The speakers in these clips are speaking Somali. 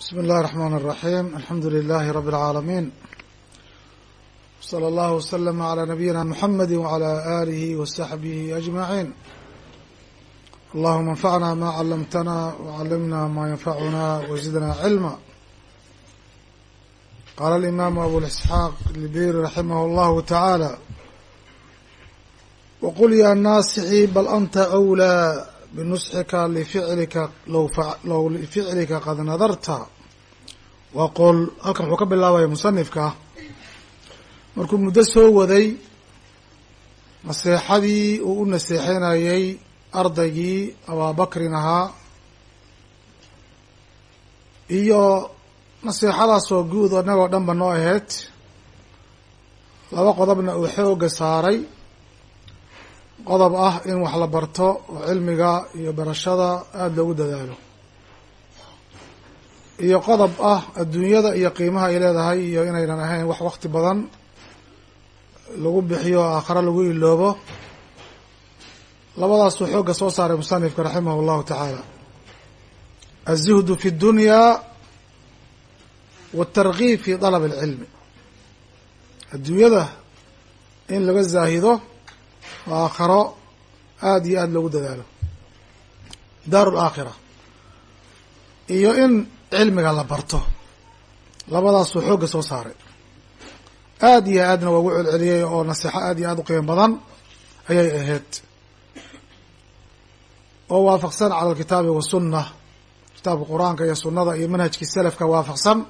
بsم الlh الرحmن الرحيم الحمdu للh رب العاalمين وصلى الله وسلم على نبيinا محمد وعلى آله وصحبه أجمعين اللهma انفعna ma علمتna وعلمna ma ينfعna وزدna علما qال الإmام أبوالإسحاq البيrي رحimه الله تعالى وqل yا ناaصحي bl أnta أولى binusxika lificlika low lificlika qad nadarta. Waa qool halkan wuxuu ka bilaabaya musanifka. Markuu muddo soo waday naseexadii uu u naseexinayey ardaygii abaabakrin ahaa iyo naseexadaasoo guud oo nagoo dhanba noo aheyd laba qodobna uu xoogga saaray qodob ah in wax la barto oo cilmiga iyo barashada aada loogu dadaalo iyo qodob ah adduunyada iyo qiimaha ay leedahay iyo inaynan ahayn wax wakti badan lagu bixiyo o aakhare lagu iloobo labadaasuu xoogga soo saaray musanifka raximah allahu tacaala aلzuhdu fi اdunya wاtargiib fi dalab اlcilmi adduunyada in laga zaahido oo aakharo aada iyo aada loogu dadaalo. Daaru laakhira iyo in cilmiga la barto. Labadaasuu xoogga soo saaray. Aada iyo aadna waa ugu celceliyey oo naseexo aada iyo aada u qiimo badan ayay ahayd. Oo waafaqsan cala alkitaabi wasunna kitaabka qur'aanka iyo sunnada iyo manhajkii selafka waafaqsan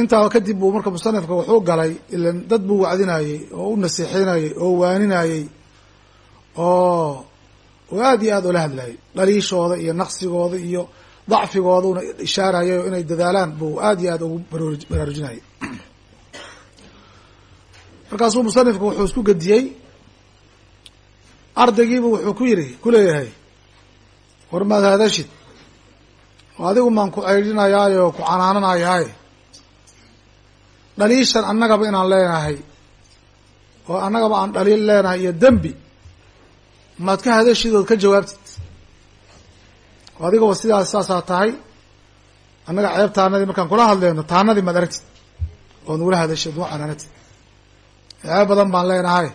intaa kadib buu marka musanifka wuxuu galay ilan dad buu wacdinayey oo u naseexinayey oo waaninayey oo oo aada iyo aada ula hadlayay dhaliishooda iyo naqsigooda iyo dacfigooda una ishaarayay oo inay dadaalaan buu aada iyo aada ugu baraarujinayay markaasuu musanifku wuxuu isku gediyey ardaygiibu wuxuu ku yidhi kuleeyahay war maad hadashid adigu maan ku ceydhinayaaye oo ku canaananayaaye dhaliishan annagaba inaan leenahay oo annagaba aan dhaliil leenahay iyo dembi maad ka hadashid ood ka jawaabtid. Oo adigaba sidaas saasaa tahay annaga ceeb taanadii markaan kula hadleyno taanadii maad aragtid ood nagula hadashid nu canaanatid. Ceeb badan baan leenahay.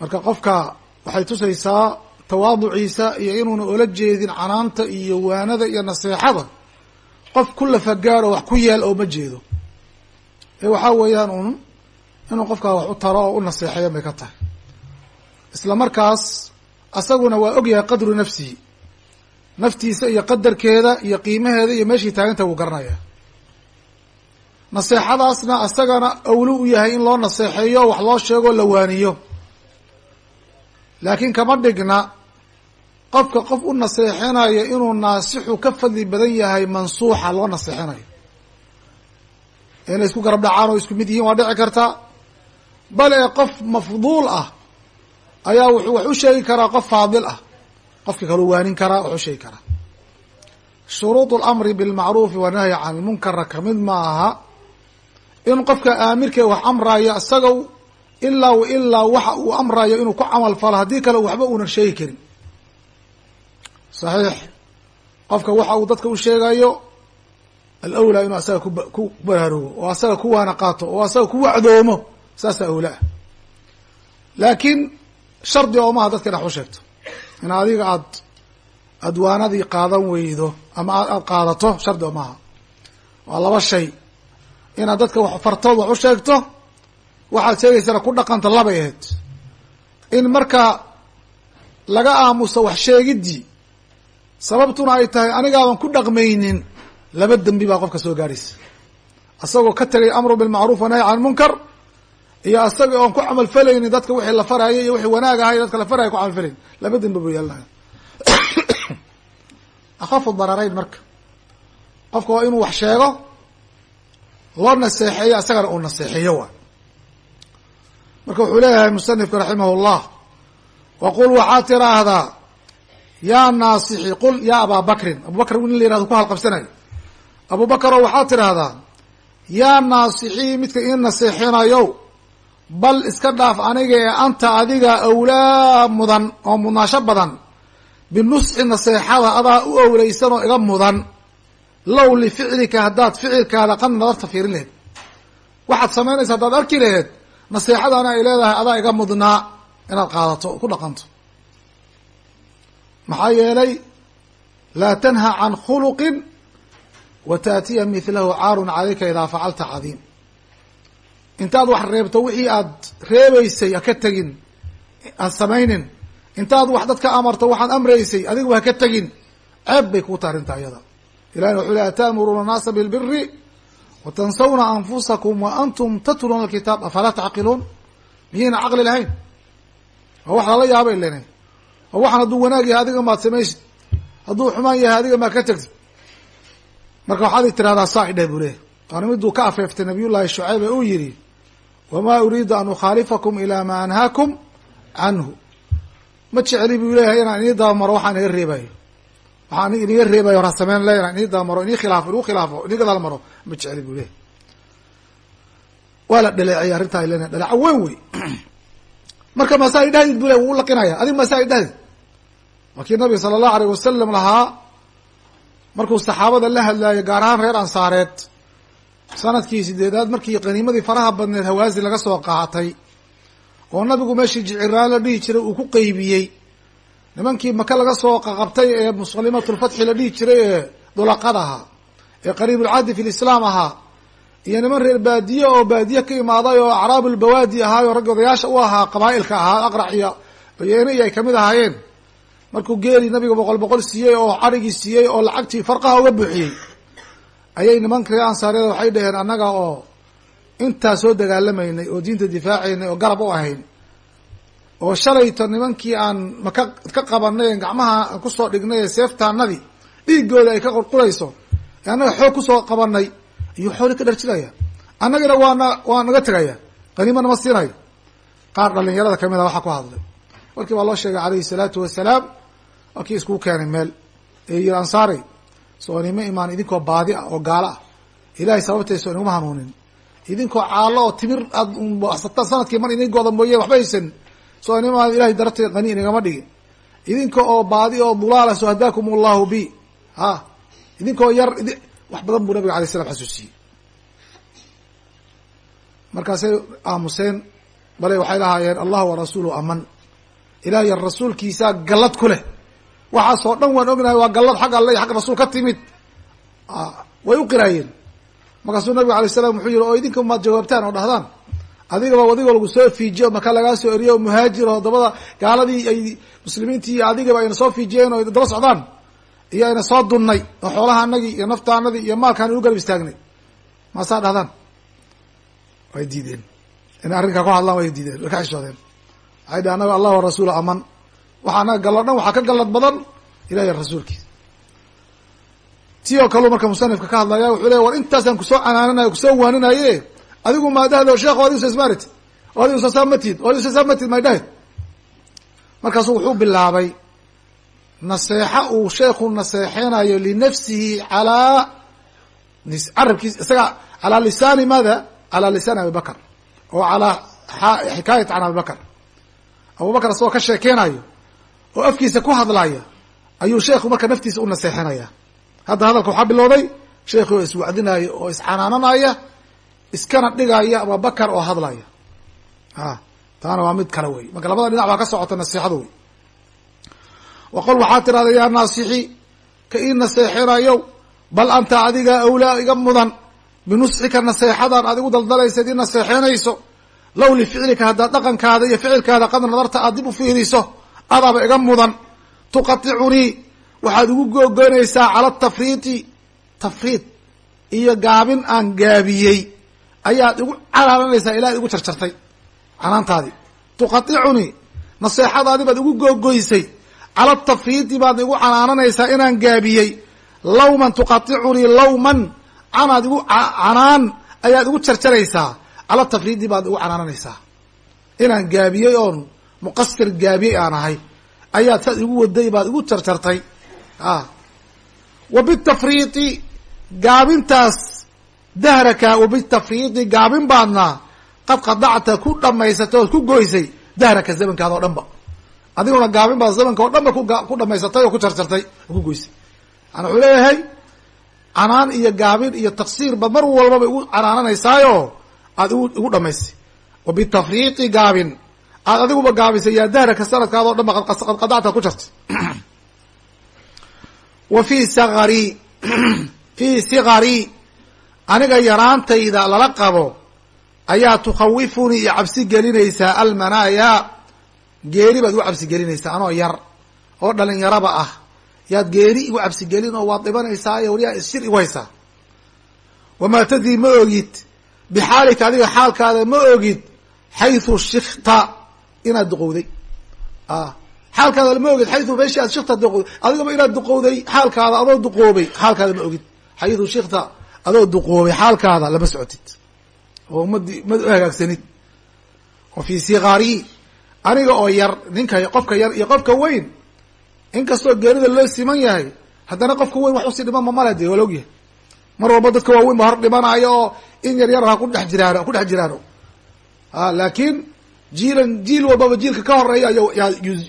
Marka qofka waxay tusaysaa tawaaduciisa iyo inuuna ola jeedin canaanta iyo waanada iyo naseexada qof ku lafagaar oo wax ku yeel oo ma jeedo. Ee waxaa weeyaan un inuu qofkaa wax u taro oo u naseexeeyo may ka tahay. Isla markaas asaguna waa og yahay qadru nafsihi naftiisa iyo qadarkeeda iyo qiimaheeda iyo meeshii taaganta wuu garanayaa naseexadaasna asagana awlo u yahay in loo naseexeeyo wax loo sheego la waaniyo. Laakiin kama dhigna qofka qof u naseexinayo inuu naasixu ka fadli badan yahay mansuuxa loo naseexinayo inay isku garab dhacaan oo isku mid yihiin waa dhici karta. Bale qof mafduul ah ayaa wuxuu wax u sheegi karaa qof faadil ah. Qofka kaluu waanin karaa wax u sheegi karaa. Shuruud اlamri bilmacruufi wanahyi can lmunkarna ka mid ma aha in qofka aamirkee wax amrayo isaga ilaa wa ilaa waxa uu amrayo inuu ku camal falo haddii kale waxba uunan sheegi karin saxiix. Qofka waxa uu dadka u sheegayo alawlaa inuu asaga ku baraarugo oo asaga ku waana qaato oo asaga ku wacdoomo saasa awlaa laakiin shardi oo maha dadka inax u sheegto. In adiga aad adwaanadii qaadan weydo ama aad qaadato shardi oo maaha. Waa laba shay. Inaad dadka fartood wax u sheegto waxaad sheegaysana ku dhaqanta labay ahayd. In marka laga aamuso wax sheegiddii sababtuna ay tahay anigaaban ku dhaqmaynin laba dembi baa qofka soo gaaraysa asagoo ka tegay amru bilmacruuf wanahy can munkar iyo asaga oon ku camalfalaynin dadka wixii la farayay iyo wixii wanaag ahay dadka la faraya ku camalfalayn laba dembi buu yeelanaya akhafu dararayn marka. Qofka waa inuu wax sheego loo naseexeeyo asagana uu naseexeeyo waay marka wuxuu leeyahay musanifka raximah llah waqul waxaad tiraahdaa yaa naasixi qul yaa abaa bakrin. Abu bakr in la yihahdo ku halqabsanayo. Abu bakar waxaad tidhaahdaa yaa naasixii midka ii naseexinayo bal iska dhaaf aniga ee anta adiga awlaa mudan oo mudnaasho badan. Binusxi naseexada adaa u owleysan oo iga mudan. Low lificlika haddaad ficilkaada qan nadarta fiirin laheyd. Waxaad samaynaysa haddaad arki laheyd naseexadana ay leedahay adaa iga mudnaa inaad qaadato ku dhaqanto maxaa yeelay laa tanha can khuluqin wa taatiya mithlahu caarun calayka idaa facalta cadiim. Intaad wax reebto wixii aad reebeysay ha ka tegin aad samaynin. Intaad wax dadka amarto waxaad amraysay adigu ha ka tegin. Ceeb bay kuu taha arrinta iyada. Ilahina wuxuu ley ataamuruuna annaasa bilbiri wa tansawna anfusakum wa antum tatluuna alkitaab afalaa tacqiluun? Miyayna caqli lahayn? Waa wax lala yaaba ilena oo waxaan hadduu wanaag yahay adiga maad samaysid hadduu xumaan yahay adiga maad ka tegtid marka waxaad tirahdaa saa idheh buu leeyahy waana miduu ka afeeftay nabiyullaahi shucayb ee uu yihi wamaa uriidu an ukhaalifakum ilaa maa anhaakum canhu. Ma jecli buu leeyahay inaan inii dabamaro waxaan iga reebayo. Waxaan iniga reebayo hora sameyn le inaan inii dabamaro inii khilaafo inuu khilaafo inii gadaal maro. Ma jecli buu leeyahy waa la dhaleeciyay arrintaa ilena dhaleeco weyn wey marka masaa idhahdid bu le wuu laqinaya adig masaa idhahdid waa kii nabiga sala allahu aleyh wasalam lahaa markuu saxaabada la hadlaayo gaar ahaan reer ansaareed sannadkii sideedaad markii qaniimadii faraha badneed hawaasi laga soo qaatay oo nabigu meeshii jiciraan la dhihi jiray uu ku qeybiyey nimankii maka laga soo qaqabtay ee muslimatulfatxi la dhihi jiray ee dulaqad ahaa ee qariibulcahdi fi lislaam ahaa iyo niman reer baadiye oo baadiye ka imaaday oo acraabulbawaadi ahaayo raggi odayaasha u ahaa qabaa'ilka ahaa aqrac iyo bayeene iyo ay ka mid ahaayeen markuu geeli nabiga boqol boqol siiyey oo carigii siiyey oo lacagtii farqaha uga buuxiyey ayay nimankii ansaaryada waxay dhaheen annaga oo intaa soo dagaalamaynay oo diinta difaacaynay oo garab u ahayn oo shalayto nimankii aan maka ka qabanay gacmaha aan ku soo dhignay ee seeftaanadii dhiigooda ay ka qurqurayso ee annaga xoog ku soo qabanay iyo xooli ka dharjinaya annagana waana waa naga tegaya qaniima nama siinayo qaar dhalinyarada ka mid a waxaa ku hadlay. Warkii baa loo sheegay calayhi salaatu wasalaam waa kii iskugu keenay meel. Ee yiri ansaari soo nima imaan idinkoo baadi ah oo gaalo ah. Ilahay sababtayso inaguma hanuunin. Idinkoo caalo oo timir aad sannadkii mar idinkooda mooye waxba haysan. Soo nima ilahay darteed qani inagama dhigin idinka oo baadi oo dulaala so hadaakum allahu bi. Ha idinkoo yar wax badan buu nabiga alay slam xasuusiyey. Markaasay aamuseen bale waxay lahaayeen allah warasuulu aman. Ilaah iyo rasuulkiisaa gallad ku leh waxaasoo dhan waan ognahay waa gallad xag alle iyo xag rasuul ka timid. Way u qiraayeen markaasuu nabiga alay slam wuxuu yihi oo idinka maad jawaabtaan oo dhahdaan? Adigaba adigoo lagu soo fiijiyo maka lagaa soo eriyo muhaajir oo dabada gaaladii ay muslimiintii adigaba ayna soo fiijiyeen oo daba socdaan? Iyo ayna soo dunnay oo xoolaha anagii iyo naftaanadii iyo maalkaan inu garab istaagnay maasaa dhahdaan? Way diideen. Inay arrinkaa ku hadlaan way diideen. Way ka xishoodeen. Waxay dhah anaga allah warasuul aman waxa anaga gallad dhan waxaa ka gallad badan ilahi rasuulkiisa ti oo kaleu marka musanifka ka hadlaya wuxuu leya war intaasaan ku soo canaananayo ku soo waaninaye adigu maadahdo sheekh o adigu sasmarit o adigu sasaamatid o adigu sasaamatid may dhahed markaasu wuxuu bilaabay naseexa uu sheekhu naseexeynayo linafsihi calaa carabkiis isaga calaa lisaani maada? Calaa lisaani abi bakr oo calaa xikaayat can abi bakr abubakar isagoo ka sheekeynayo oo afkiisa ku hadlaya ayuu sheekhu marka naftiisa u naseexinaya hadda hadalka waxaa bilowday sheekhi oo iswacdinaya oo iscanaananaya iskana dhigaya abubakar oo hadlaya a taana waa mid kale wey. Marka labada dhinac baa ka socota nasiixadu wey. Wa qol waxaa tirahda yaa naasixi ka ii naseexinayo bal anta adiga awlaa iga mudan binusxika naseexadan aad igu daldalaysad ii naseexinayso low lificlika haddaad dhaqankaada iyo ficilkaada qad nadarta aad dib u fiiriso adaaba iga mudan. Tuqaticunii waxaad igu googoynaysaa cala tafriiti. Tafriid iyo gaabin aan gaabiyey. Ayaad igu canaananaysaa ilaa igu jarjartay. Canaantaadii tuqaticunii naseexadaadii baad igu googoysay cala tafriidi baad igu canaananaysaa inaan gaabiyey. Lawman tuqaticunii lawman. Canaad igu canaan ayaad igu jarjaraysaa. Cala tafriidi baad igu canaananaysaa inaan gaabiyey oon muqasir gaabiyey aan ahay. Ayaad saad igu waday baad igu jarjartay a wa bitafriidi gaabintaas dahraka wa bitafriidi gaabin baadna qad qadacta ku dhamaysatay ood ku goysay dahraka zamankaada o dhan ba adiguna gaabin baa zamanka oo dhan ba ku dhamaysatay oo ku jarjartay oo ku goysay. Maana wuxuu leeyahay canaan iyo gaabin iyo taksiir baad mar walbaba igu canaananaysaayo aad igu dhamaysay wa bitafriiqi gaabin aad adiguba gaabisay yaa dahraka sanadkaadoo dhan ba qad ku jartay wa fii saqari fii siqari aniga yaraantayda lala qabo ayaa tukhawifunii iyo cabsi gelinaysaa almanaaya geeri baad igu cabsi gelinaysaa anoo yar oo dhalinyaraba ah. Yaad geeri igu cabsi gelin oo waad dhibanaysaa iyo waliyaa isshir igu haysaa. Wamaa tadri ma ogid. Bixaalika adiga xaalkaada ma ogid xaysu shikta inaad duqowday. Xaalkaada ma ogid xayu meeshii shikta duqowday adigaba inaad duqowday xaalkaada adoo duqoobay xaalkaada ma ogid. Xayu shikta adoo duqoobay xaalkaada lama socotid. Oo ummadii ma hagaagsanid. Wa fii sikari aniga oo yar ninka qofka yar iyo qofka weyn inkastoo geerida loo siman yahay haddana qofka weyn wax u sii dhiman ma male de waa la ogyahay mar walba dadka waaweyn ba hor dhimanayo oo in yar yar ha ku dhex jiraan ku dhex jiraano. Laakiin jiilan jiil walbaba jiilka ka horreeya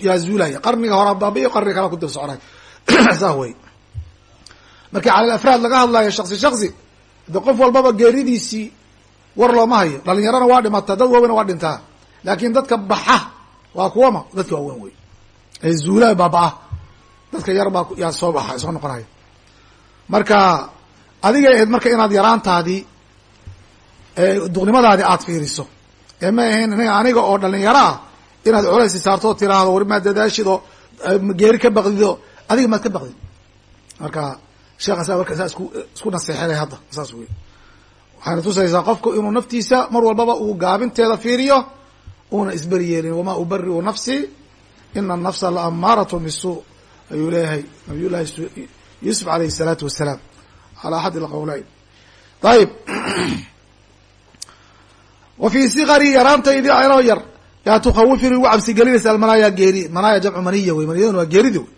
yaa zuulaya. Qarniga hora baabiyo qarniga kala ku dib soconay saa wey markii cala afraad laga hadlayo shaksi shaksi de qof walbaba geeridiisii war looma hayo dhalinyarana waa dhimataa dad waaweyna waa dhintaa. Laakin dadka baxa waa kuwama dadka waaweyn wey ee zuulaa baaba-a dadka yar baa yaa soo baxa soo noqonaya. Marka adigay ahayd marka inaad yaraantaadii duqnimadaadi aad fiiriso ee ahayn inaga aniga oo dhalinyaro ah inaad culaysi saarto tiraahdo wari maad dadaashido geeri ka baqdido adiga maad ka baqdid marka sheekhaasa marka saa isku isku naseexinay hadda saas wey waxayna tusaysaa qofku inuu naftiisa mar walbaba uu gaabinteeda fiiriyo uuna isberi yeelin wamaa ubariu nafsii ina anafsa laammaaratu bisu ayuu leeyahay nabiy llahi yuusuf alayhi salaatu wasalaam ala axad lqowleyn ayib wa fii sikari yaraantaydii anoo yar. Yaa tukhawifini ugu cabsi gelinaysa almanaaya geeri. Manaaya jamcu maniya wey. Maniyaduna waa geerida wey.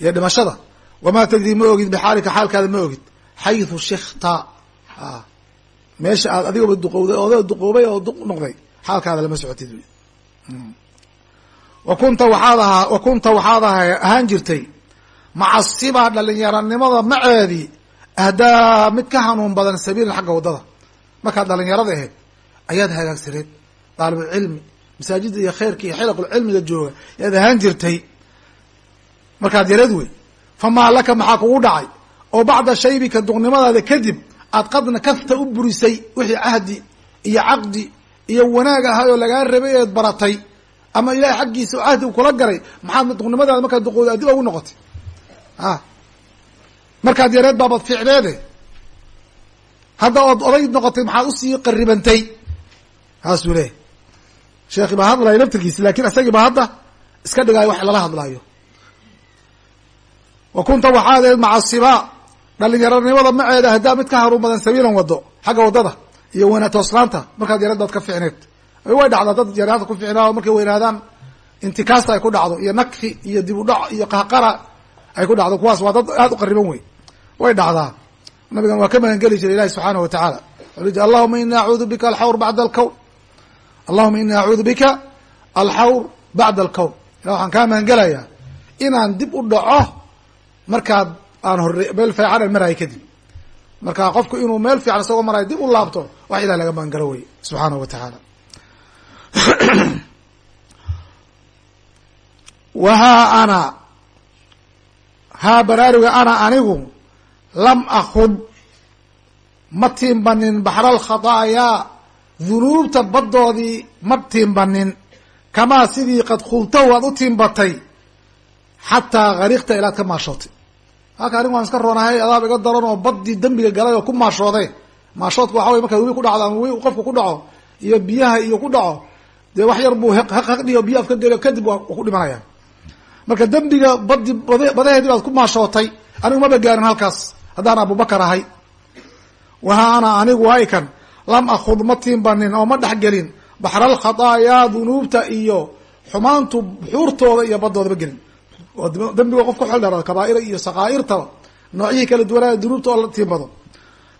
Iyo dhimashada. Wamaa tadri ma ogid bixaalika xaalkaada ma ogid. Xayثu shikta meesha aad adigaba duqowday oda duqoobay oo duq noqday xaalkaada lama socotid wy wa kunta waxaad ahaa wa kunta waxaad ahaan jirtay. Macasiba dhalinyaranimada maceedii ahdaa mid ka hanuun badan sabiilan xagga waddada. Markaad dhalinyarada ahayd ayaad hagaagsaneed. Daalibulcilmi masaajidda iyo khayrka iyo xilaqulcilmiga jooga yaad ahaan jirtay. Markaad yareed wey famaa laka maxaa kugu dhacay? Oo bacda shaybika duqnimadaada kadib aad qadna kafta u burisay wixii cahdi iyo caqdi iyo wanaag ahay oo lagaa rabay eed baratay ama ilahay xaggiisa oo cahdi u kula garay maxaad duqnimadaada markaad duqooda adib ugu noqotay. A markaad yareed baabad fiicneede hadda ood oday noqotay maxaad u sii qaribantay saasuu leeyahy sheekhi baa hadlaya laftirkiisa laakiin isagii baa hadda iska dhigaayo wax lala hadlaayo. Wa kunta waxaad eed macasiba dhalinyaranimada maceeda haddaa mid ka haruun badan sabiilan wado xagga waddada iyo wana tooslaanta markaad yareed baad ka ficneed way dhacdaa dad yaraanta ku ficnaa markay weynaadaan intikaasta ay ku dhacdo iyo nakfi iyo dib u dhac iyo qahqara ay ku dhacdo kuwaas waa dad aada u qariban wey way dhacdaa. Nabigan waa ka magangeli jiray ilahi subxaanahu watacaala wuxuu i allahuma ini acuudu bika alxawr bacda alkown allahuma ini acuudu bika alxawr bacda alkown ilah waxaan kaa magangelayaa inaan dib u dhaco markaad aan hore meel fiican aan maraayo kadib marka qofku inuu meel fiican isagoo maraayo dib u laabto wax ilah laga magangalo wey subxaanahu wa tacaala wahaa ana haa baraaruga ana anigu lam akud ma tiimbanin baxra alkhataayaa dunuubta baddoodii ma tiimbanin kamaa sidii qad khubtahu aad u tiimbatay xataa garikta ilaad ka maashootay. Halka anigu waan iska roonahay adaab iga daran oo baddii dembiga galay oo ku maashoode maashoodka waxa wey markaa webi ku dhacdo ama webi qofka ku dhaco iyo biyaha iyo ku dhaco dee wax yar buu haqdhiyo biyo afka geliyo kadib waa ku dhimanaya. Marka dembiga badi badaheedii baad ku maashootay anigu maba gaarin halkaas. Haddaan abubakar ahay waha ana anigu haykan lam akud ma tiimbanin oo ma dhexgelin baxral khataayaa dunuubta iyo xumaantu buxuurtooda iyo badoodaba gelin. Oo dembiga qof ku xildharo kabaaira iyo sakaa'irtaba noocyihii kala duwanaa dunuubta oo la tiimbado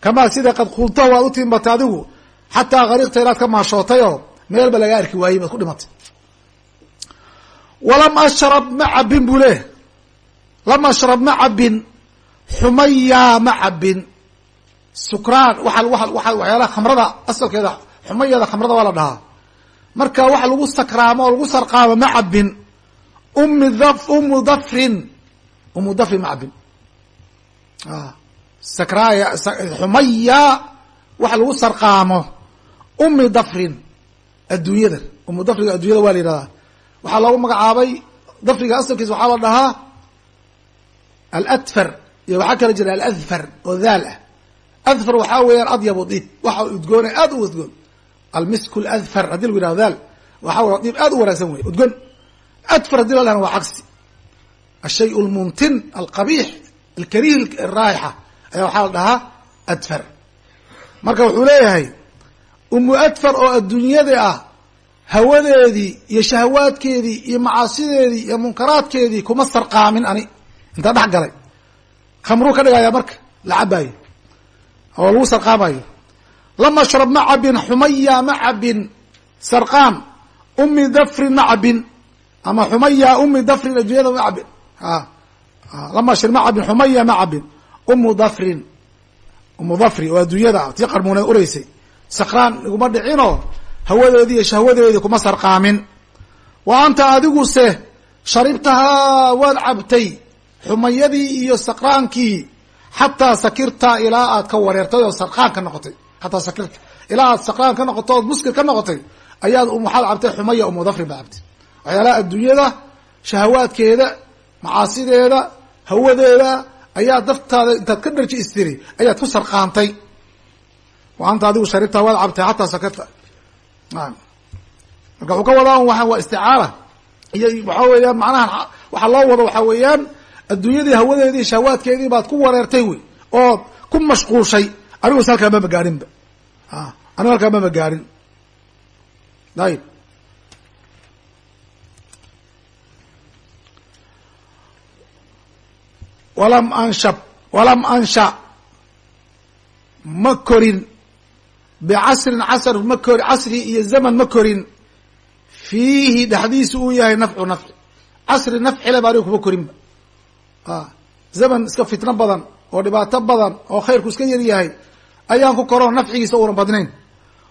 kamaa sida qad khultahu aad u tiimbatay adigu xataa kariqta inaad ka maashootay oo meelba laga arki waayey baad ku dhimatay walam ashrab ma cabin buu leeyahy lam ashrab ma cabin xumayaa ma cabin sukraan waxyaalaha khamrada asalkeeda xumayada khamrada waa la dhahaa. Marka waxa lagu sakraamo oo lagu sarqaamo ma cabin umi umu dafrin umu dafrin ma cabin sakraaya xumaya waxa lagu sarqaamo. Umi dafrin adduunyada. Umu dafriga addunyada waa la yihahdaa waxaa loogu magacaabay dafriga asalkiisa waxaa la dhahaa aladfar iyo waxaa kala jira aladfar oo daal ah adfar waxaa weeyaan adyabu diib waxa udgoona aad u udgoon almisku ladfar haddii lagu yihahdo daal waxaa w diib aad u wanaagsan wey udgon adfar haddii la dhahna waa cagsi ashay lmumtin alqabiix alkarih raayixa ayaa waxaa la dhahaa adfar marka wuxuu leeyahay umu adfar oo adduunyada ah hawadeedii iyo shahawaadkeedii iyo macaasideedii iyo munkaraadkeedii kuma sarqaamin ani intaa dhex galay khamruu ka dhigaya marka la cabaayo oo lagu sarqaamayo lam ashrab ma cabin xumaya ma cabin sarqaam umi dafrin ma cabin ama xumaya umi dafrin adduunyada ma cabin lam ashrab ma cabin xumaya ma cabin umu dafrin umu dafri oo adduunyada tii qarmuuneed ureysay sakraan iguma dhicinoo hawadeedii iyo shahwadeedii kuma sarqaamin. Wa anta adiguse sharibtahaa waad cabtay. Xumayadii iyo sakraankii xataa sakirta ilaa aad ka wareertay oo sarqaan ka noqotay. Xataa sakirta. Ilaa aad sakraan ka noqoto ood muskir ka noqotay ayaad waxaad cabtay xumaya umu dafrin baad cabtay. Waxyaalaha adduunyada shahawaadkeeda macaasideeda hawadeeda ayaa daftaada intaad ka dharji istiri ayaad ku sarqaantay. Wa adigu sharibtaa waad cabtay xataa sakirta. Marka wuxuu ka wadaa waa isticaara iyo waxaa weeyaan macnaha waxaa loo wado waxaa weeyaan adduunyadii hawadeedii shahawaadkeedii baad ku wareertay wey ood ku mashquushay anigusa halkaa mama gaarinba. Anigu halkaa mama gaarin. Ayib walam anshab walam ansha. Ma korin. Bicasrin casr ma kori casri iyo zaman ma korin. Fiihi dhexdiisu uu yahay nafcu nafci. Casri nafcile ba aniga kuma korinba zaman iska fitno badan oo dhibaato badan oo khayrku iska yar yahay ayaan ku koroo nafcigiisa uunan badnayn.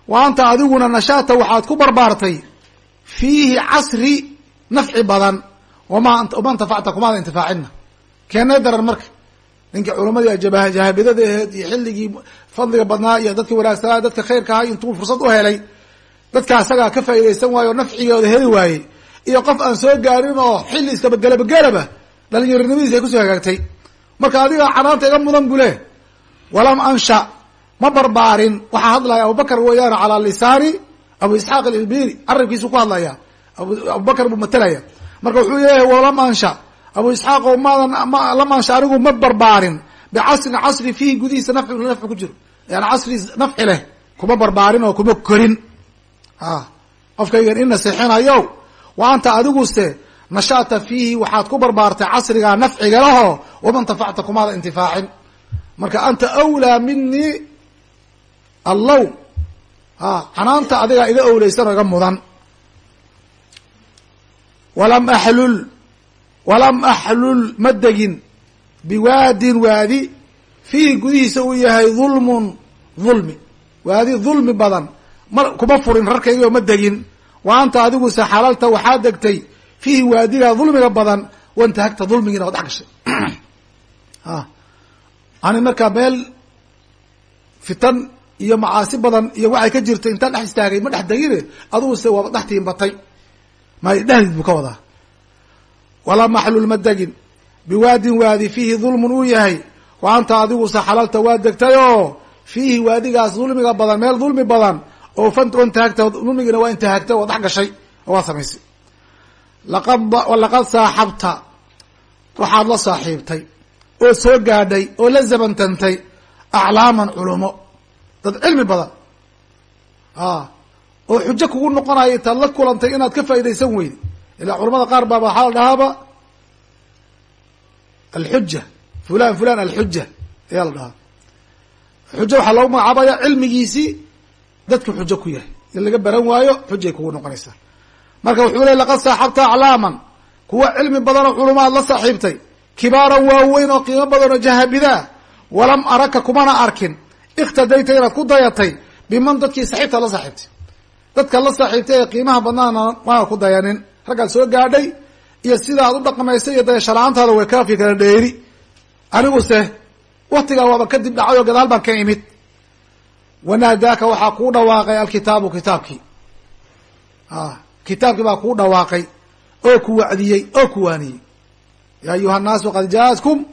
Wa anta adiguna nashaata waxaad ku barbaartay fiihi casri nafci badan wama intafacta kumaada intifaacina keenee daran marka ninkii culamadii jahabidada aheed iyo xilligii fadliga badnaa iyo dadkii wanaagsanaa dadka khayrka ahaa intuu fursad u helay dadka asagaa ka faaidaysan waayo o nafcigooda heli waayey iyo qof aan soo gaarin oo xilli iskaba gelaba dhalinyaronimadiisa ay ku soo hagaagtay. Marka adiga canaanta iga mudan buu leh walam ansha ma barbaarin. Waxaa hadlaya abubakar weeyaan calaa lisaani abu isxaaq alilbiri carabkiisu ku hadlaya. Abubakar buu matalaya. Marka wuxuu leeyahay walam ansha abu isxaaq oo maadan lam ansha anigu ma barbaarin. Bicasrin casri fiihi gudihiisa nafci nafci ku jiro. Yani casri nafci leh kuma barbaarin oo kuma korin. Qofkaygan in naseexinayo wa anta adiguse nashaata fiihi waxaad ku barbaartay casrigaa nafciga laho wama intafacta kumaada intifaacin. Marka anta awlaa minii allow. Canaanta adigaa iga owleysan oo iga mudan. Walam axlul walam axlul ma degin. Biwaadin waadi fiihi gudihiisa uu yahay dulmun dulmi waadi dulmi badan. Ma kuma furin rarkaygo ma degin. Wa anta adiguse xalalta waxaa degtay fiihi waadigaa dulmiga badan wantahagta dulmigiina waa dhex gashay ani markaa meel fitan iyo macaasi badan iyo waxay ka jirta intaan dhex istaagay ma dhex degine aduguse waaba dhex tiinbatay may dhehdiid buu ka wadaa walaa maxlul ma degin biwaadin waadi fiihi dulmun uu yahay wa anta adiguse xalalta waa degtayoo fiihi waadigaas dulmiga badan meel dulmi badan oo fan wantahagta dulmigiina waa intahagtay waa dhex gashay oo waa samaysay laqad saaxabta. Waxaad la saaxiibtay oo soo gaadhay oo la zamantantay aclaaman culumo. Dad cilmi badan. Oo xujo kugu noqonaya intaad la kulantay inaad ka faa'idaysan weyde ilaa culamada qaar baaba waxaa la dhahaaba alxuja fulan fulan alxuja ayaa la dhahaa. Xujo waxaa loogu magacaabaya cilmigiisii dadku xujo ku yahay. In laga baran waayo xujay kugu noqonaysaa marka wuxuu ley laqad saaxabta aclaaman. Kuwa cilmi badanoo culumaad la saaxiibtay. Kibaaran waaweyn oo qiimo badan oo jahabidaa. Walam araka kumana arkin. Ikhtadayta inaad ku dayatay. Biman dadkii saxiibta la saaxiibtay. Dadka la saaxiibtay ee qiimaha badnaana maana ku dayanin raggaad soo gaadhay. Iyo sida aad u dhaqmaysay iyo dayasha la'aantaada way kaafi kala dheeri. Aniguse waktigaa waaba kadib dhacay oo gadaal baan ka imid. Wanaadaaka waxaa kuu dhawaaqay alkitaabu kitaabkii kitaabkii baa kuu dhawaaqay oo ku wacdiyey oo ku waaniyey ya ayuha الnaasu qad jaaءatkum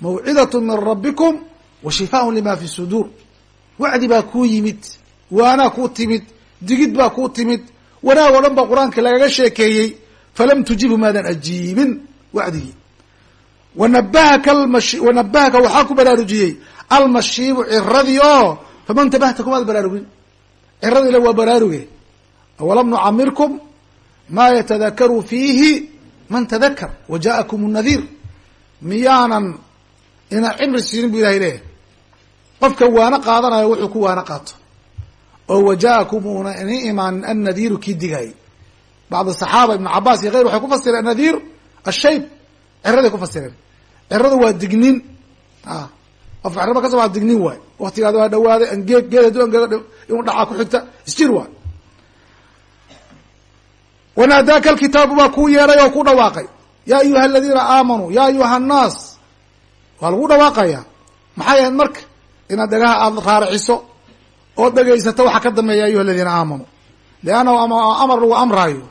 mawcidaة min rabikum wa shifaaء lima fi suduur wacdi baa kuu yimid waanaa kuu timid digid baa kuu timid wanaag oo dhan ba qur-aanka lagaga sheekeeyey falam tujibhu maadan ajiibin wacdigii wanabahaka wanabahaka waxaa ku baraarujiyey almashiibu ciradii oo faman tabahta kumaad baraarugin ciradii le waa baraaruge awalam nucamirkum ma yatadakaru fiihi man tadakar wa ja'akum nadiir miyaanan ina cimri siinin bu ilahay leeyahy qofka waano qaadanayo wuxuu ku waano qaato oo wa ja'akum una ini imaanin annadiiru kii digaayay bacd saxaaba ibnu cabaas iyo keyr waxay ku fasireen annadiir ashayb ciraday ku fasireen ciradu waa digniin qofka ciraba ka so waa digniin waay waktigaada waa dhawaaday angeeg geed hadduu angega inuu dhacaa ku xigta isjir waay wanaadaaka alkitaabu baa kuu yeedhay oo ku dhawaaqay yaa ayuha aladiina aamanuu ya ayuha annaas waa lagu dhawaaqaya maxay ahayd marka inaad dhagaha aada raaraciso oo dhegaysato waxaa ka dambeeya ya ayuha aladiina aamanuu liannahu ama amar lagu amraayo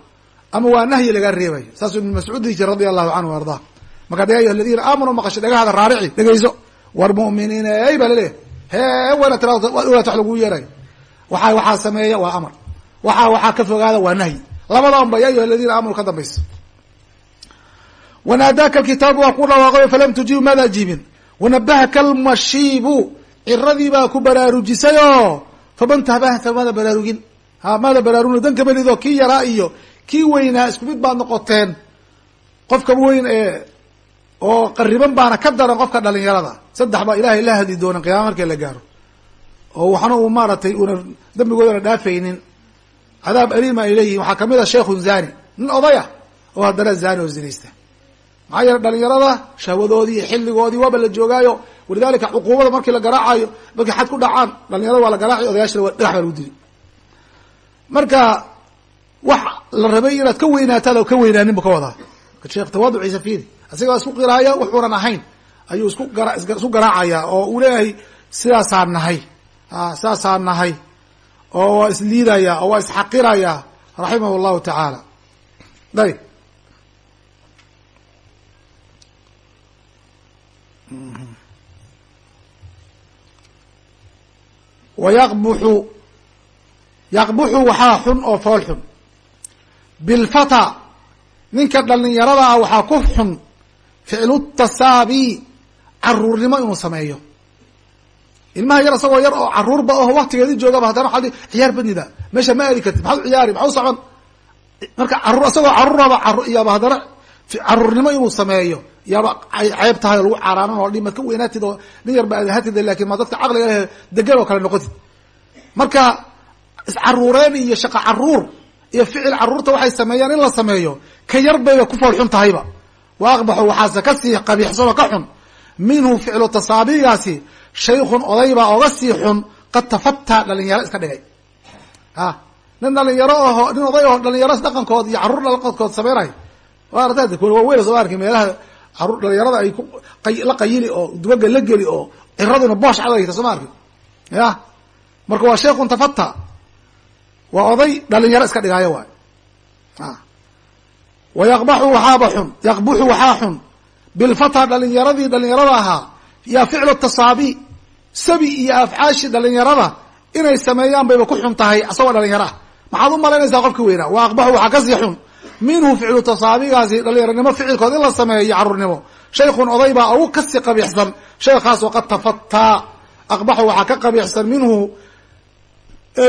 ama waa nahyi lagaa reebayo saasuu ibnu mascuud dhihi jir radia allahu canhu ardaa markaad ya ayuha aladiina aamanuu maqasho dhagahaada raarici dhegayso war mu'miniin ey baa la leeyahay hee wana tira waad ogaata wax laguu yeerayo waxaa sameeya waa amar waxaa waxaa ka fogaada waa nahyi labadan ba ya ayuha aladiina aamanu ka dambaysa. Wanaadaaka alkitaabu waa ku dhawaaqayo falam tujibu maada ajiibin wanabahaka almashiibu ciradii baa ku baraarujisay oo faman tabahta maada baraarugin? Ha maada baraarugin? Dan kamalido kii yaraa iyo kii weynaa isku mid baad noqoteen. Qofka weyn ee oo qariban baana ka daran qofka dhalinyarada. Saddex baa ilahay la hadli doonan qiyaama markii la gaaro. Oo waxna uu maaratay una dambigoodana dhaafaynin cadaab aliima ay leeyihiin waxaa ka mid a sheikhun zani nin odaya oo haddana zani oo zinaysta maxaa yeele dhalinyarada shahwadoodii iyo xilligoodii waaba la joogaayo walidalika cuquubada markii la garaacayo markay xad ku dhacaan dhalinyarada waa la garaacayo odayaashana waa dhagax baa lagu dili marka wax la rabay inaad ka weynaataad oo ka weynaanin ka wadaa. Sheekh tawaaduciisa fiiri asigoo isku qiraaya wuxuunan ahayn ayuu isku gara isku garaacaya oo uu leeyahay sidaasaan nahay sidaasaan nahay oo waa isliidaya oo waa isxaqiraya raximahu llahu tacaala. Ayb wa yaqbuxu yaqbuxu waxaa xun oo fool xun. Bilfata ninka dhalinyarada ah waxaa ku xun ficlu tasaabi caruurnimo inuu sameeyo ilmaha yar isagoo yar oo caruurba oo waktigeedi joogaba haddana waaa ciyaar badnida meesha ma aadi kartid maxaad ciyaari maxaa u socon? Marka carruur isagoo caruuraba yaaba haddana caruurnimo inuu sameeyo yaaba ay ceeb tahay oo lagu caraanan oo dhimad ka weynaatid oo nin yar ba ahatid laakiin ma dadka caqliga leh degan oo kale noqotid. Marka iscaruureen iyo shaqa carruur iyo ficil carruurta waxay sameeyaan in la sameeyo ka yar bayba ku fool xun tahayba. Wa aqbaxu waxaase ka sii qabiixsan oo ka xun. Minhu ficlu tasaabigaasi shaykhun odaybaa oga sii xun qad tafataa dhalinyaro iska dhigay. A nin dhalinyaro oho nin oday oo dhalinyaro dhaqankood iyo carruur dhaqankood sameynayo waa weyn soo arki meelaha carruur dhalinyarada ay la qayili oo dubaga la geli oo ciraduna boosh cadayta soo ma arki. Ya marka waa sheikhun tafata waa oday dhalinyaro iska dhigaayo waay. Wa yaqbaxu waxaaba xun yaqbuxu waxaa xun. Bilfata dhalinyaradii dhalinyarada ahaa. Yaa ficlu tasaabi sabi iyo afcaashi dhalinyarada inay sameeyaan bayba ku xun tahay asagoo dhalinyaro maxaad u malaynaysaa qofka weynaa? Wa aqbaxu waxaa ka sii xun. Minhu ficlu tasaabigaasi dhalinyaronimo ficilkood in la sameeyo caruurnimo. Shaykhun oday baa ugu ka sii qabiixsan sheekhaasoo qad tafataa aqbaxu waxaa ka qabiixsan minhu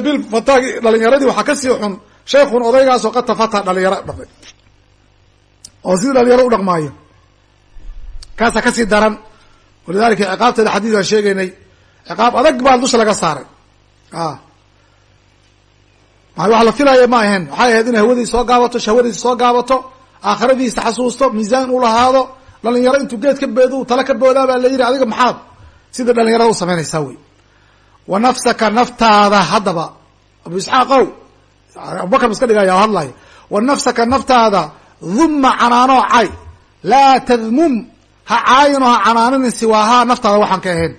bilfataagi dhalinyaradii waxaa ka sii xun. Shaykhun odaygaasoo qad tafataa dhalinyaro dhaqay oo sidii dhalinyaro u dhaqmaayo. Kaasaa ka sii daran. Walidalika ciqaabteeda xadiis aan sheegaynay ciqaab adag baa dusha laga saaray. Wax la filaya ma ahayn? Waxay ahayd inay hawadiisi soo gaabato shahwadiisi soo gaabato aakhiradiisa xasuusto miisaan u lahaado dhalinyaro intuu geed ka beedo u tala ka boodaa baa la yidhi adiga maxaad? Sida dhalinyarada u samaynaysaa wey. Wa nafsaka naftaada haddaba. Abu isxaaqow abubakar iska dhigaya oo hadlaya wa nafsaka naftaada dumma canaanoo cay. Laa tadmum ha caayinoo ha canaananin siwaahaa naftaada waxaan ka ahayn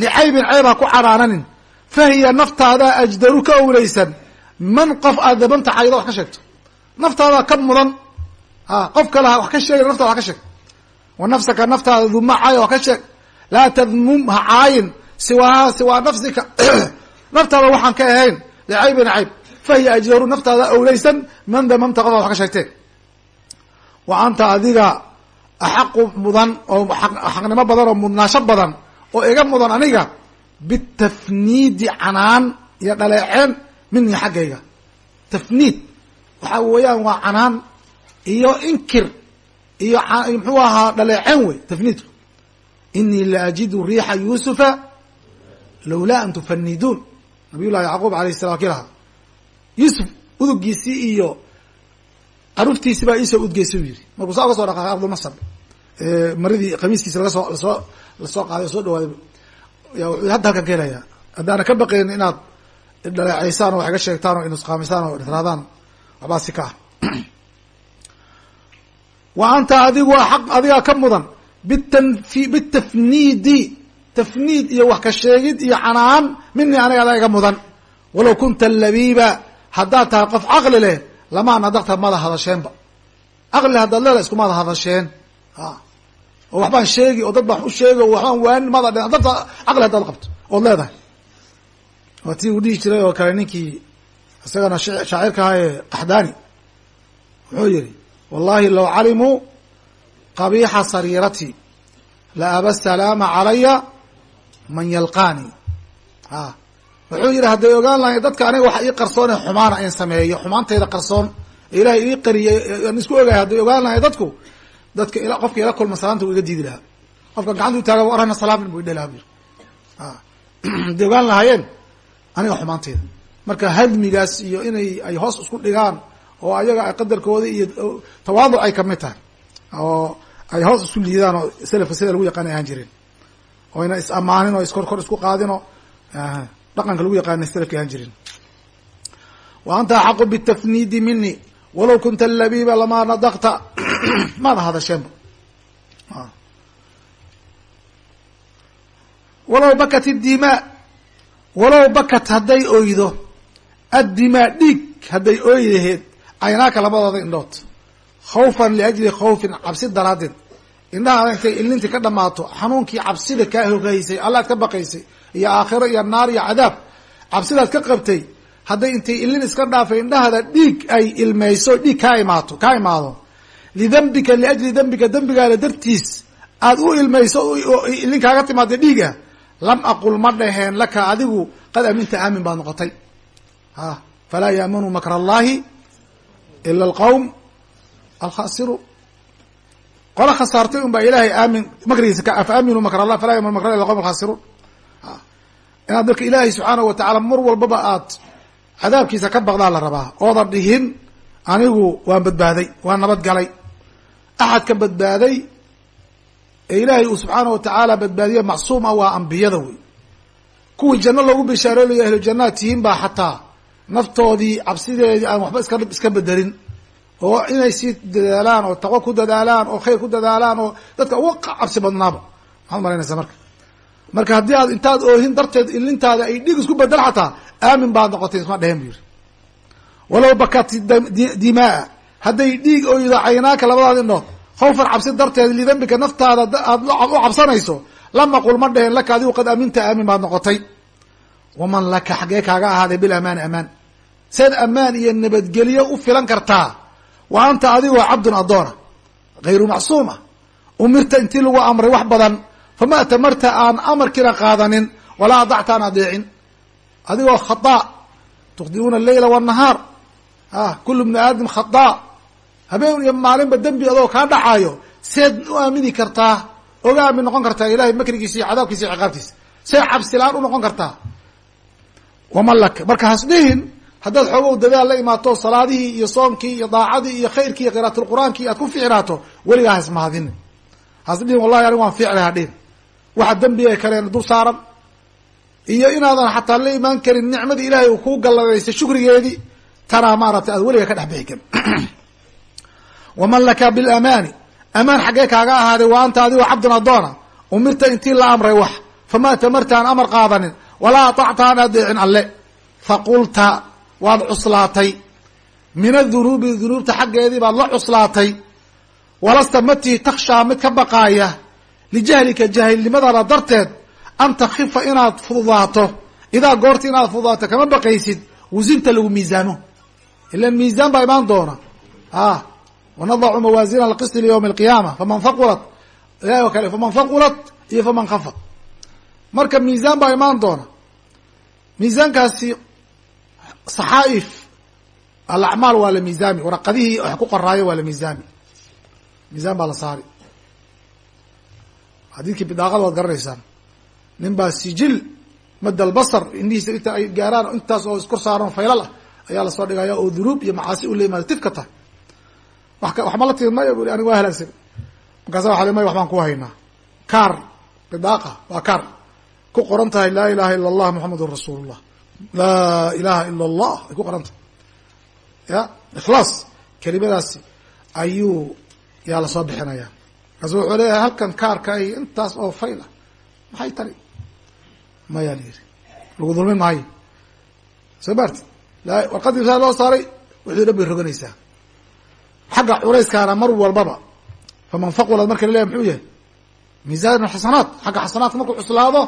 licaybin ceyb ha ku canaananin fa hiya naftaadaa ajdaru ka owleysan man qof aad dabanta caydo wax ka sheegto naftaadaa ka mudan a qof kale ha wax ka sheegin naftaada wax ka sheeg wa nafsaka naftaada dumma caay oo ka sheeg laa tadmum ha caayin siwaahaa siwaa nafsika naftaada waxaan ka ahayn licaybin cayb fa hiya ajdaru naftaada owleysan man damamta qof aad wax ka sheegteen wa anta adiga axaqu mudan oo xaqnimo badan oo mudnaasho badan oo iga mudan aniga bitafniidi canaan iyo dhaleeceen minii xaggayga. Tafniid waxa weeyaan waa canaan iyo inkir iyo muxuu ahaa dhaleeceen wey tafniidku. Inii la ajidu riixa yuusufa lawlaa an tufaniduun nabiy llahi yacquub alayh salam ki lahaa. Yuusuf udugiisii iyo caruftiisi baa iisoo udgeysa u yidhi. Markuu saa uga soo dhaqaaqay abdulmasr maridii qamiiskiisa laga soo la soo la soo qaaday soo dhawaaday ya wuxuu hadda halkan ka helaya haddaana ka baqayn inaad dhaleecaysaan oo wax iga sheegtaan oo inusqaamisaan oo tirahdaan waxbaa si ka ah. Wa anta adigu aq adigaa ka mudan. Bitanfi bitafniidi. Tafniid iyo wax ka sheegid iyo canaan minii aniga adaa iga mudan. Walow kunta labiiba. Haddaad tahay qof caqli leh lamaa nadaqta mada hadasheenba. Caqli haddaad leeda iskumada hadasheen. A oo waxbaan sheegi oo dad baan u sheegi oo waxbaan waanin mada dhe darta caqli haddaad qabto ood leedahay. Waa tii uu dhihi jiray oo kale ninkii isagana shaacirka ahaa ee qaxdaani. Wuxuu yihi wallahi low calimuu qabiixa sariirati la aba salaama calaya man yalqaani. A wuxuu yihi hadday ogaan lahayn dadka aniga waxa ii qarsoon ee xumaana in sameeyo xumaantayda qarsoon ilahay ii qariyay aan isku ogahay hadday ogaan lahayn dadku dadka qofka ila kulma salaanta wuu iga diidi lahaa. Qofka gacanta u taaga warana salaamin bu idhe lahaa bu yiri hadday ogaan lahaayeen aniga xumaantayda marka hadmigaas iyo inay ay hoos isku dhigaan oo ayaga qadarkooda iyo tawaaduc ay ka mid tahay oo ay hoos isku liidaan oo selafka sida lagu yaqaana ahaan jireen oo ayna is amaanin oo iskor kor isku qaadino dhaqanka lagu yaqaana selafka ahaan jireen wa anta axaqu bitafniidi mini walow kunta labiiba lamaa nadaqta maada hadasheenba walow bakat iddimaa walow bakat hadday oydo addimaa dhiig hadday ooyi laheed caynaaka labadooda indhood. Khawfan liajli khawfin cabsi daraaddeed. Indhahaada intay ilintii ka dhamaato xanuunkii cabsida kaa hogaysay allaad ka baqaysay iyo aakhiro iyo naar iyo cadaab cabsidaad ka qabtay hadday intay ilin iska dhaafay indhahaada dhiig ay ilmayso dhiig kaa imaato kaa imaado lidembika liajli dembika dembigaada dartiis aada u ilmayso ilin kaaga timaada dhiiga lam aqul ma dhaheen laka adigu qad aminta aamin baad noqotay a falaa yaamanu makr allahi ila alqawm alkhasiruun qola khasaartay un baa ilaahay aamin makrigiisa ka afa aaminuu makr allah falaa yamanu makr allah ila qawm alkhasiruun inaad marka ilaahay subxaanahu watacaala mar walbaba aad cadaabkiisa ka baqdaa la rabaa oodan dhihin anigu waan badbaaday waan nabad galay axad ka badbaaday ee ilaahay uu subxaana wa tacaala badbaadiye macsuum ah waa ambiyada wey kuwii janno loogu bishaaroolaya ahlu jannaad tihiin xataa naftoodii cabsideedii aan waxba iska iska bedelin oo inay sii dadaalaan oo taqwo ku dadaalaan oo khayr ku dadaalaan oo dadka uga cabsi badnaaba. Maxaad malaynaysaa marka. Marka haddii aad intaad oohin darteed ilintaada ay dhiig isku bedel xataa aamin baad noqotay isma dhehen bu yiri walow bakat dimaa hadday dhiig oydo caynaaka labadaad indhood khawfan cabsi darteed lidambika naftaada aad u cabsanayso lama qul ma dheheen laka adigu qad aaminta aamin baad noqotay. Waman laka xaggee kaaga ahaaday bilamaani amaan seed amaan iyo nabadgelyo u filan kartaa wa anta adigoo cabdun addoona hayru macsuuma. Umirta intii lagu amray wax badan fama atamarta aan amarkiina qaadanin walaa adacta aan adeecin. Adigoo khadaa tukhdiuuna aleyla wanahaar ah kulu bni aadam khadaa habeen iyo maalinba dembi adoo kaa dhacaayo seed u aamini kartaa oga aamin noqon kartaa ilahay makrigiisa iyo cadaabkiisa iyo ciqaabtiisa. See cabsi la'aan u noqon kartaa. Waman laka marka hasdhihin haddaad xoogow dadaal la imaato salaadihii iyo soomkii iyo daacadii iyo khayrkii iyo qiraatulqur'aankii aad ku ficnaato weligaa ha ismahadinin hasdhihin wallahi anig waan ficlay hadhihin waxa dembiga kaleen dul saaran. Iyo inaadan xataa la imaan karin nicmadii ilaahay uu kuu galladaysay shukrigeedii tanaa maaragtay aad weliga ka dhex bixi waman laka bilamaani amaan xaggee kaaga ahaaday wa anta adigoo cabdun addoona umirta intii la amray wax fama tamarta aan amar qaadanin walaa atacta aan adeecin alle faqulta waad cuslaatay min adunuubi dunuubta xaggeedii baad la cuslaatay walasta matii takshaa mid ka baqaaya lijahlika jaahilnimadaada darteed an takhifa inaad fududaato idaa goorta inaad fududaato kama baqaysid wasinta lagu miisaamo ilan miisaan baa imaan doona a wanadacu mawaasina alqisti liywmi alqiyaama faman faqulat ilahi o kale faman faqulat iyo faman khafat marka miisaan baa imaan doona miisaankaasi saxaaif alacmaal waa la miisaami waraqadihii wax ku qoraayo waa la miisaami miisaan baa la saari xadiidkii bidaaqada waad garanaysaan nin baa sijil mad albasar indhihiisa inta ay gaaraan intaas oo iskor saaran faylal ah ayaa la soo dhigaya oo dunuub iyo macaasi tifka tahay wa waxma la timid maya bui anig waa halaagsan. Markaasa waa may waxbaan ku haynaa kaar bidaaqa waa kaar. Ku qoran tahay laa ilaha ila allah muxamedun rasuul llah laa ilaha ila allah ay ku qoran tahay. Ya ikhlaas kelimadaasi ayuu yaa la soo bixinaya markaasu wuxuu leeyahay halkan kaarka ay intaas oo fayl ah maxay tari maya la lagu dulmin maayo. Soo maarti warqadii saa loo saaray wixii dhan bay roganaysaa xagga culayskaana mar walbaba faman faqulad marka laleeyahy muxuu yahay? Miisaan xasanaat xagga xasanaadka markuu cuslaado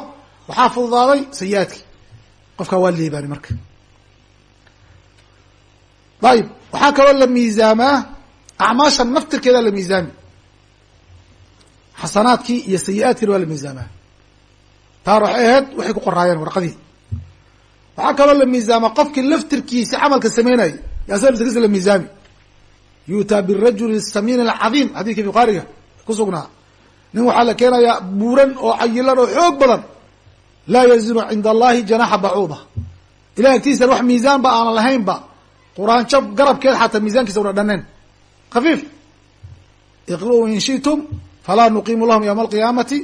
waxaa fududaaday sayi-aadki qofkaa waa liibaani marka. Ayib waxaa kaloo la miisaamaa acmaasha naftirkeeda la miisaami xasanaadkii iyo sayi-aadkiina waa la miisaamaa taar waxay ahayd waxay ku qoraayeen warqadii. Waxaa kaloo la miisaamaa qofkii laftirkiisi camalka sameynayay. Yaasakisa la miisaami yu'taa birajuli samiin alcadiim. Xadiidkii bukhaariga ku sugnaa. Nin waxaa la keenayaa buuran oo cayilan oo xoog badan. Laa yazinu cinda allahi janaxa bacuuda ilahi agtiisan wax miisaan ba aanan lahaynba quraanjo garabkeed xataa miisaankiisa una dhaneen. Khafiif. Iqruu in shitum falaa nuqiimu lahum yowma alqiyaamati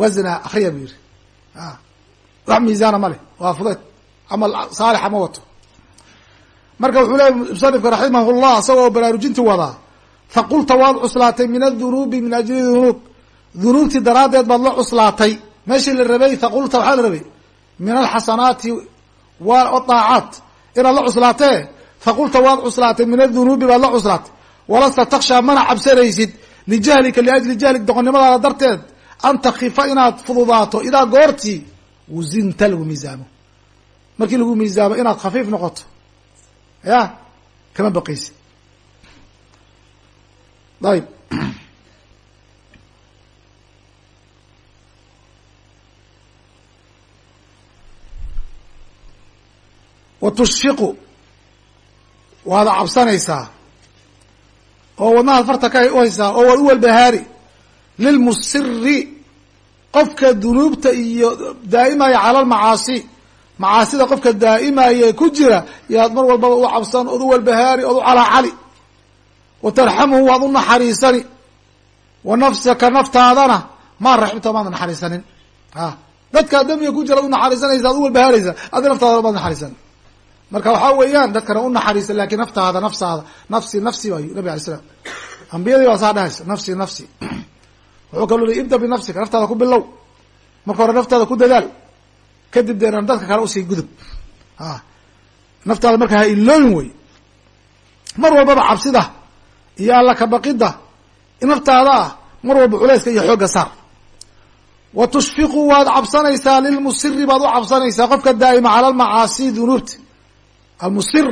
wasna akriya buu yihi wax miisaana ma leh. Waa fudeed. Camal saalixa ma wato marka wuxuu leeya musanifka raximah llah isagoo baraarujinti wadaa faqulta waad cuslaatay min adunuubi min ajli dunuub. Dunuubtii daraaddeed baad la cuslaatay. Meeshii la rabay faqulta waxaa la rabay min alxasanaati wadaacaat inaad la cuslaatee faqulta waad cuslaatay min adunuubi baad la cuslaatay. Walasta takshaa mana cabsanaysid. Lijahlika liajli jahlik doqonnimadaada darteed an takifa inaad fududaato. Idaa goortii wusinta lagu miisaamo. Markii lagu miisaamo inaad khafiif noqoto ya kama baqaysid ayib wa tushfiqu waada cabsanaysaa oo wadnahaad farta ka u haysaa oo waad u walbahaari lilmusiri qofka dunuubta iyo daa'imaya cala almacaasi macaasida qofka daa'imaya ku jira yaad mar walbaba u cabsan ood u walbahaari ood u calaacali. Wa tarxamuhu waad u naxariisani. Wa nafsaka naftaadana maa raxibta maad naxariisanin. A dadkaa dembiga ku jira ad u naxariisanaysa ad u walbahaaraysa adi naftaada maad naxariisanin marka waxaa weeyaan dadkana u naxariisa laakiin naftaada nafsaada nafsi nafsi waayu nabig alay slam ambiyadii baa saa dhahaysa nafsi nafsi. Wuxuu kaloo ibda binafsika naftaada ku bilow. Marka hore naftaada ku dadaal kadib deena dadka kale u sii gudub. A naftaada marka ha ilooyin wey. Mar walbaba cabsida iyo alla kabaqida naftaada ah mar walba culayska iyo xoogga saar. Wa tushfiqu waad cabsanaysaa lilmusiri baad u cabsanaysaa qofka daa'ima cala almacaasi dunuubta almusir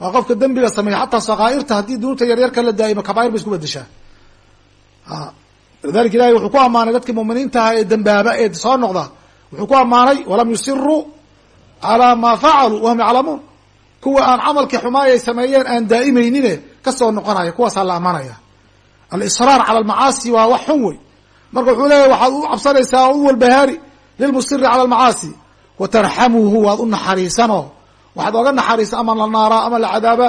waa qofka dembiga sameeya xataa sakaa'irta haddii dunuubta yaryarka la daa'imo kabair bay isku bedeshaa lidalika ilahi wuxuu ku ammaanay dadkii muminiintaha ee dembaaba ee soo noqda wuxuu ku ammaanay walam yusiruu calaa maa facaluu wahum yaclamuun. Kuwa aan camalkii xumaay ay sameeyeen aan daa'imaynine ka soo noqonaya kuwaasaa la ammaanaya. Alisraar cala almacaasi waa wax xun wey. Marka wuxuu leeyahy waxaad u cabsanaysaa u walbahaari lilmusiri cala almacaasi wa tarxamuhu waad u naxariisanoo. Waxaad oga naxariisa ama la naaraa ama la cadaaba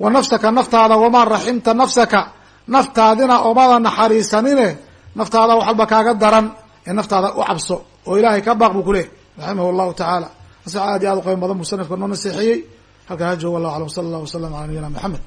wa nafsaka naftaada wamaa raximta nafsaka. Naftaadina oomada naxariisanine naftaada wax kaaga daran ee naftaada u cabso oo ilaahay ka baaq buu ku leehy raximah llahu tacaala asaga aad iyo aad u qayb badan musanifka noo naseexiyey halkaa ha joogo wallahu aclam sala allah wasalam ala nabiyina maxamed